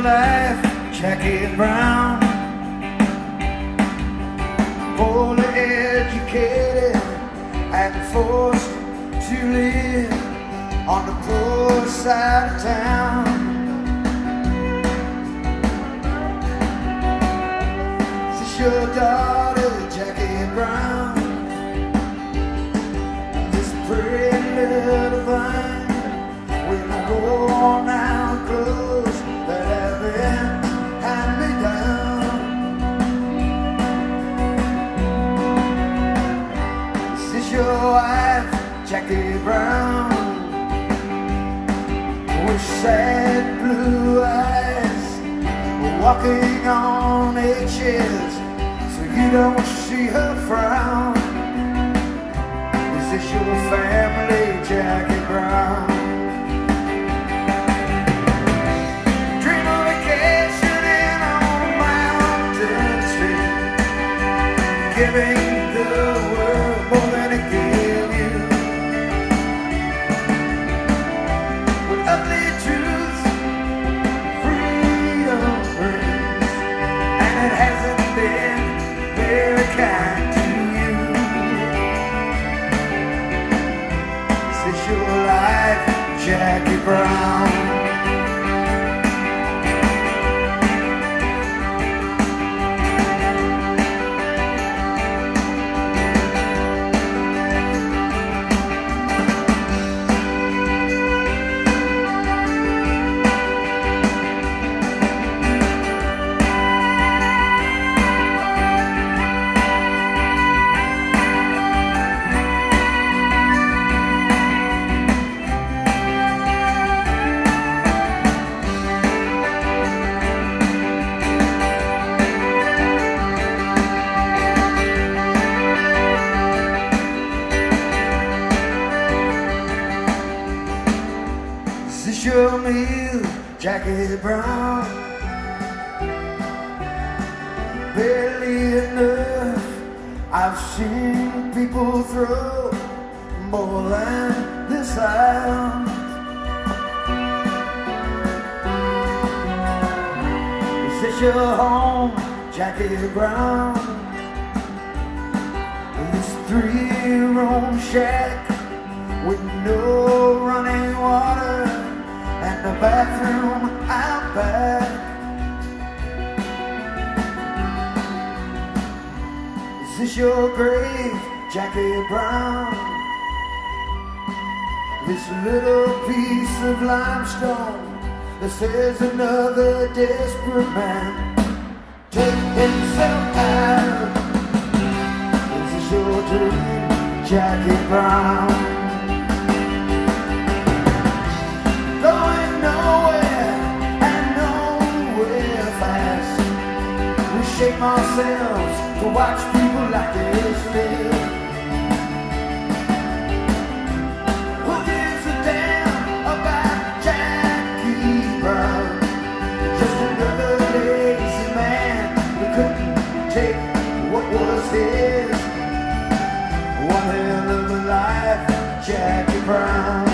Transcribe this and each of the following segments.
Jackie Brown, poorly educated and forced to live on the poor side of town. This your daughter, Jackie Brown, with sad blue eyes, walking on eggshells so you don't see her frown. Is this your family, Jackie Brown? Jackie Brown? Your Jackie Brown? Barely enough. I've seen people throw more than this out. Is this your home, Jackie Brown? This three-room shack with no a bathroom out back. Is this your grave, Jackie Brown? This little piece of limestone that says another desperate man took himself out. Is this your dream, Jackie Brown? We shame ourselves to watch people like this live. Who gives a damn about Jackie Brown? Just another lazy man who couldn't take what was his. One hell of a life, Jackie Brown.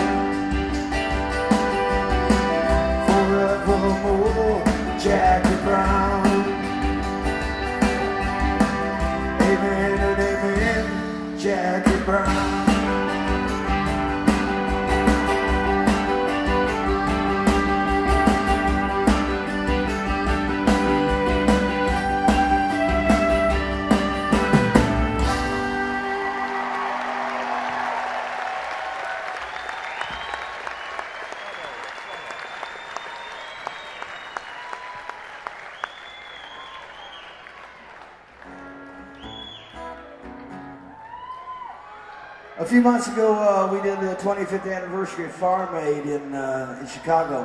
A few months ago, uh, we did the 25th anniversary of Farm Aid in, uh, in Chicago.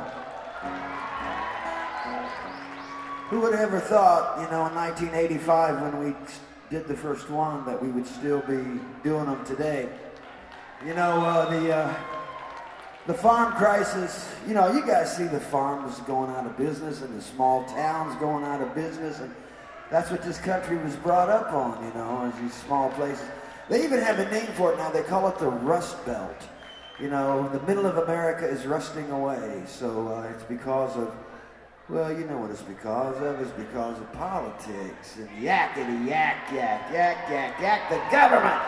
Who would have ever thought, you know, in 1985 when we did the first one, that we would still be doing them today? You know, uh, the uh, the farm crisis. You know, you guys see the farms going out of business and the small towns going out of business, and that's what this country was brought up on. You know, is these small places. They even have a name for it now. They call it the Rust Belt. You know, the middle of America is rusting away, so uh, it's because of Well, you know what it's because of. It's because of politics and yakety yak yak yak yak yak the government.